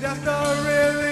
just a really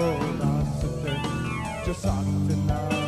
Dead of me